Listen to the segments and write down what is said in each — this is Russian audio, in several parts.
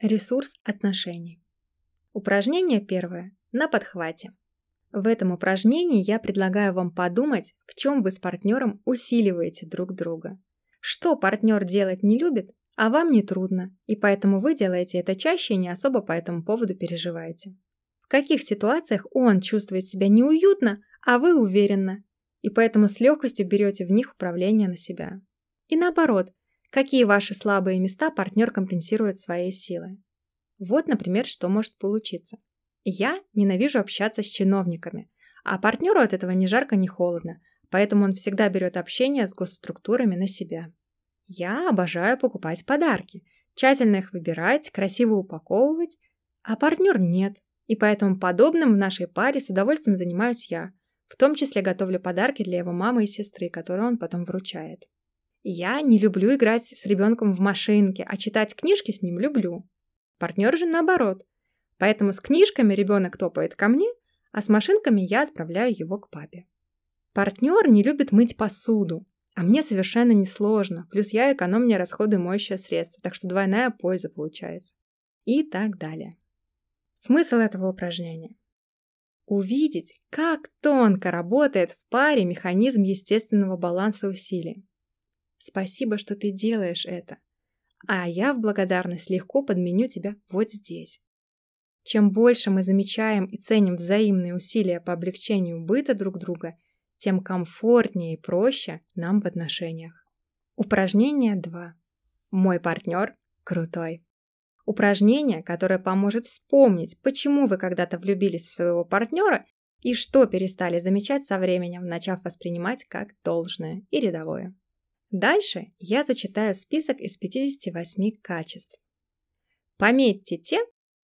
Ресурс отношений. Упражнение первое. На подхвате. В этом упражнении я предлагаю вам подумать, в чем вы с партнером усиливаете друг друга. Что партнер делать не любит, а вам не трудно, и поэтому вы делаете это чаще и не особо по этому поводу переживаете. В каких ситуациях он чувствует себя неуютно, а вы уверенно, и поэтому с легкостью берете в них управление на себя. И наоборот, какие ваши слабые места партнер компенсирует своей силой. Вот, например, что может получиться. Я ненавижу общаться с чиновниками, а партнеру от этого ни жарко, ни холодно, поэтому он всегда берет общение с госструктурами на себя. Я обожаю покупать подарки, тщательно их выбирать, красиво упаковывать, а партнер нет, и поэтому подобным в нашей паре с удовольствием занимаюсь я, в том числе готовлю подарки для его мамы и сестры, которые он потом вручает. Я не люблю играть с ребенком в машинке, а читать книжки с ним люблю. Партнер же наоборот. Поэтому с книжками ребенок топает ко мне, а с машинками я отправляю его к папе. Партнер не любит мыть посуду, а мне совершенно не сложно, плюс я экономнее расходую моющее средство, так что двойная польза получается. И так далее. Смысл этого упражнения. Увидеть, как тонко работает в паре механизм естественного баланса усилий. Спасибо, что ты делаешь это. А я в благодарность легко подменю тебя вот здесь. Чем больше мы замечаем и ценим взаимные усилия по облегчению быта друг друга, тем комфортнее и проще нам в отношениях. Упражнение 2. Мой партнер крутой. Упражнение, которое поможет вспомнить, почему вы когда-то влюбились в своего партнера и что перестали замечать со временем, начав воспринимать как должное и рядовое. Дальше я зачитаю список из 58 качеств. Пометьте те,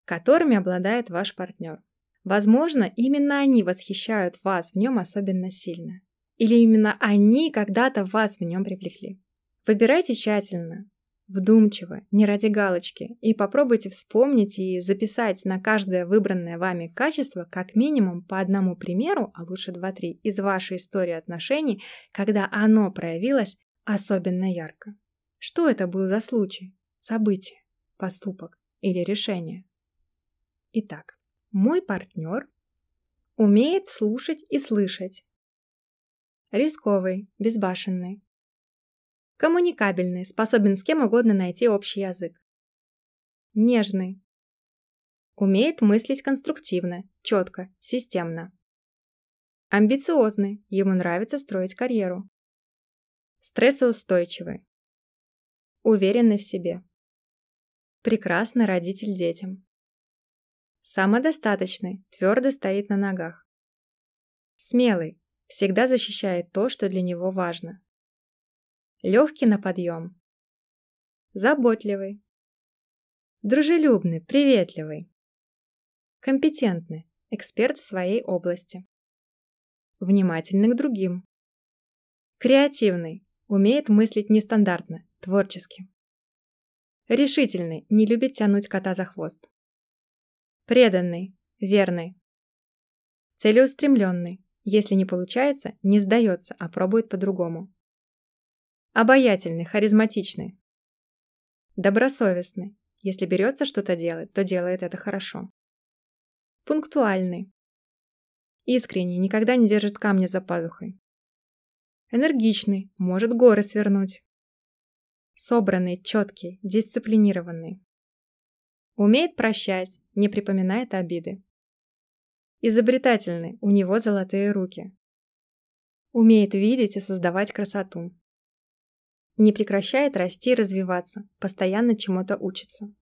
которыми обладает ваш партнер. Возможно, именно они восхищают вас в нем особенно сильно. Или именно они когда-то вас в нем привлекли. Выбирайте тщательно, вдумчиво, не ради галочки, и попробуйте вспомнить и записать на каждое выбранное вами качество как минимум по одному примеру, а лучше два-три, из вашей истории отношений, когда оно проявилось особенно ярко. Что это был за случай, событие, поступок или решение? Итак, мой партнер умеет слушать и слышать. Рисковый, безбашенный. Коммуникабельный, способен с кем угодно найти общий язык. Нежный. Умеет мыслить конструктивно, четко, системно. Амбициозный, ему нравится строить карьеру. Стрессоустойчивый. Уверенный в себе. Прекрасный родитель детям. Самодостаточный, твердо стоит на ногах. Смелый, всегда защищает то, что для него важно. Легкий на подъем. Заботливый. Дружелюбный, приветливый. Компетентный, эксперт в своей области. Внимательный к другим. Креативный, Умеет мыслить нестандартно, творчески. Решительный, не любит тянуть кота за хвост. Преданный, верный. Целеустремленный. Если не получается, не сдается, а пробует по-другому. Обаятельный, харизматичный. Добросовестный. Если берется что-то делать, то делает это хорошо. Пунктуальный. Искренний, никогда не держит камня за пазухой. Энергичный, может горы свернуть. Собранный, четкий, дисциплинированный. Умеет прощать, не припоминает обиды. Изобретательный, у него золотые руки. Умеет видеть и создавать красоту. Не прекращает расти и развиваться, постоянно чему-то учится.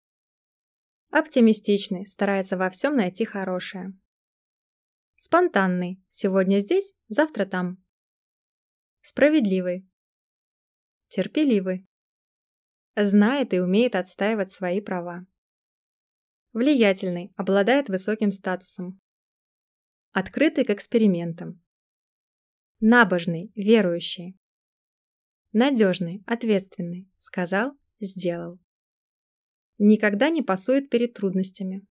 Оптимистичный, старается во всем найти хорошее. Спонтанный, сегодня здесь, завтра там. Справедливый. Терпеливый. Знает и умеет отстаивать свои права. Влиятельный, обладает высоким статусом. Открытый к экспериментам. Набожный, верующий. Надежный, ответственный. Сказал, сделал. Никогда не пасует перед трудностями.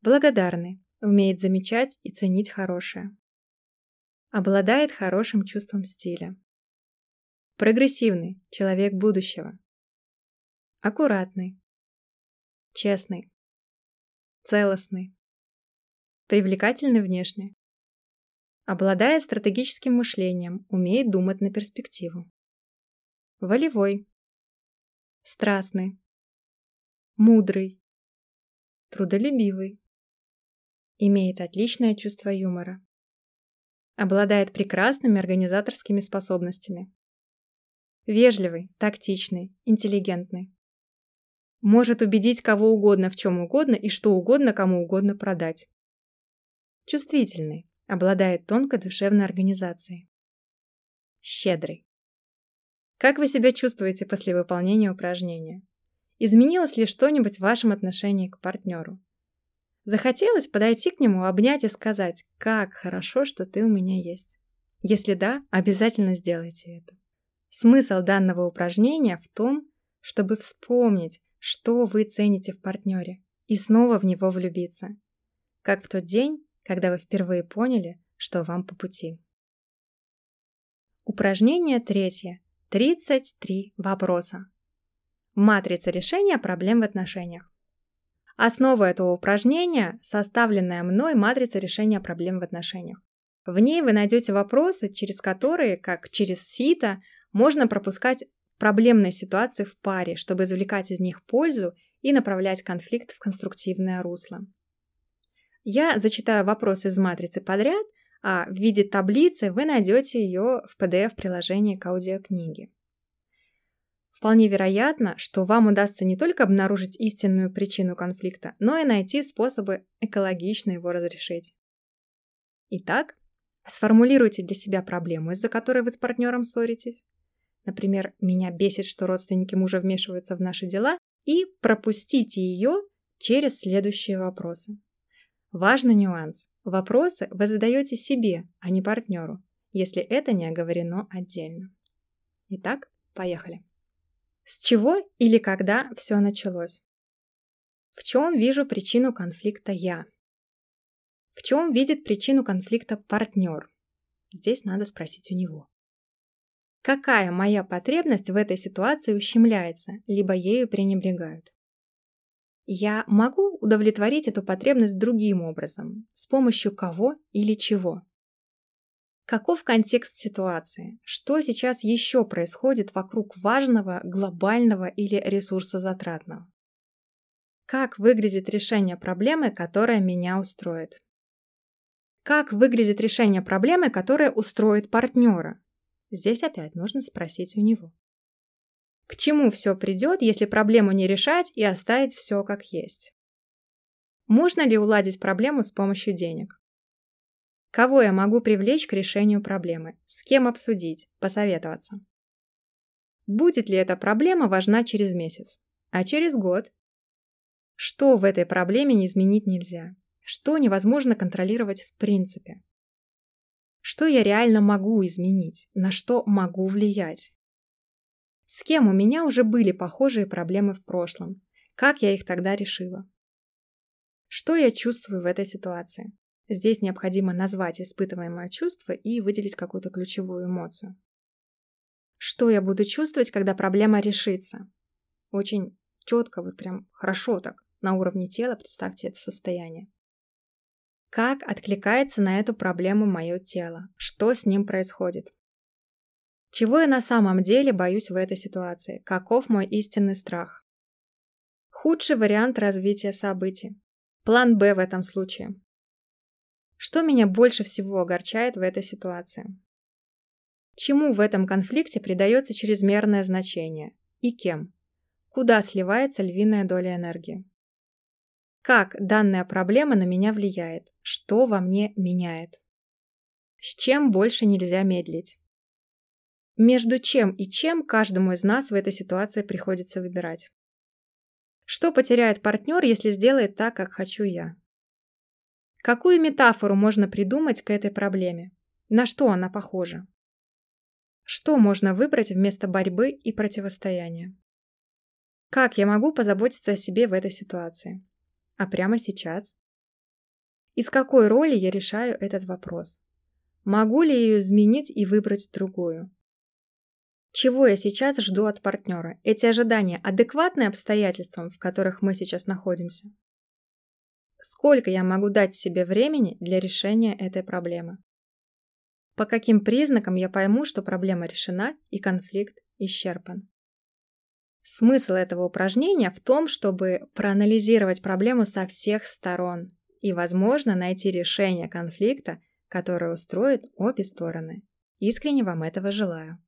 Благодарный, умеет замечать и ценить хорошее. Обладает хорошим чувством стиля. Прогрессивный, человек будущего. Аккуратный. Честный. Целостный. Привлекательный внешне. Обладает стратегическим мышлением, умеет думать на перспективу. Волевой. Страстный. Мудрый. Трудолюбивый. Имеет отличное чувство юмора. Обладает прекрасными организаторскими способностями. Вежливый, тактичный, интеллигентный. Может убедить кого угодно в чем угодно и что угодно кому угодно продать. Чувствительный, обладает тонкой душевной организацией. Щедрый. Как вы себя чувствуете после выполнения упражнения? Изменилось ли что-нибудь в вашем отношении к партнеру? Захотелось подойти к нему, обнять и сказать, как хорошо, что ты у меня есть. Если да, обязательно сделайте это. Смысл данного упражнения в том, чтобы вспомнить, что вы цените в партнере, и снова в него влюбиться. Как в тот день, когда вы впервые поняли, что вам по пути. Упражнение третье. 33 вопроса. Матрица решения проблем в отношениях. Основа этого упражнения – составленная мной матрица решения проблем в отношениях. В ней вы найдете вопросы, через которые, как через сито, можно пропускать проблемные ситуации в паре, чтобы извлекать из них пользу и направлять конфликт в конструктивное русло. Я зачитаю вопрос из матрицы подряд, а в виде таблицы вы найдете ее в PDF-приложении к аудиокниге. Вполне вероятно, что вам удастся не только обнаружить истинную причину конфликта, но и найти способы экологично его разрешить. Итак, сформулируйте для себя проблему, из-за которой вы с партнером ссоритесь. Например, меня бесит, что родственники мужа вмешиваются в наши дела, и пропустите ее через следующие вопросы. Важный нюанс. Вопросы вы задаете себе, а не партнеру, если это не оговорено отдельно. Итак, поехали. С чего или когда все началось? В чем вижу причину конфликта я? В чем видит причину конфликта партнер? Здесь надо спросить у него. Какая моя потребность в этой ситуации ущемляется, либо ею пренебрегают? Я могу удовлетворить эту потребность другим образом, с помощью кого или чего. Каков контекст ситуации? Что сейчас еще происходит вокруг важного, глобального или ресурсозатратного? Как выглядит решение проблемы, которая меня устроит? Как выглядит решение проблемы, которая устроит партнера? Здесь опять нужно спросить у него. К чему все придет, если проблему не решать и оставить все как есть? Можно ли уладить проблему с помощью денег? Кого я могу привлечь к решению проблемы? С кем обсудить? Посоветоваться? Будет ли эта проблема важна через месяц? А через год? Что в этой проблеме не изменить нельзя? Что невозможно контролировать в принципе? Что я реально могу изменить? На что могу влиять? С кем у меня уже были похожие проблемы в прошлом? Как я их тогда решила? Что я чувствую в этой ситуации? Здесь необходимо назвать испытываемое чувство и выделить какую-то ключевую эмоцию. Что я буду чувствовать, когда проблема решится? Очень четко, вот прям хорошо так, на уровне тела представьте это состояние. Как откликается на эту проблему мое тело? Что с ним происходит? Чего я на самом деле боюсь в этой ситуации? Каков мой истинный страх? Худший вариант развития событий. План «Б» в этом случае. Что меня больше всего огорчает в этой ситуации? Чему в этом конфликте придается чрезмерное значение? И кем? Куда сливается львиная доля энергии? Как данная проблема на меня влияет? Что во мне меняет? С чем больше нельзя медлить? Между чем и чем каждому из нас в этой ситуации приходится выбирать. Что потеряет партнер, если сделает так, как хочу я? Какую метафору можно придумать к этой проблеме? На что она похожа? Что можно выбрать вместо борьбы и противостояния? Как я могу позаботиться о себе в этой ситуации? А прямо сейчас? Из какой роли я решаю этот вопрос? Могу ли ее изменить и выбрать другую? Чего я сейчас жду от партнера? Эти ожидания адекватны обстоятельствам, в которых мы сейчас находимся? Сколько я могу дать себе времени для решения этой проблемы? По каким признакам я пойму, что проблема решена и конфликт исчерпан? Смысл этого упражнения в том, чтобы проанализировать проблему со всех сторон и, возможно, найти решение конфликта, которое устроит обе стороны. Искренне вам этого желаю.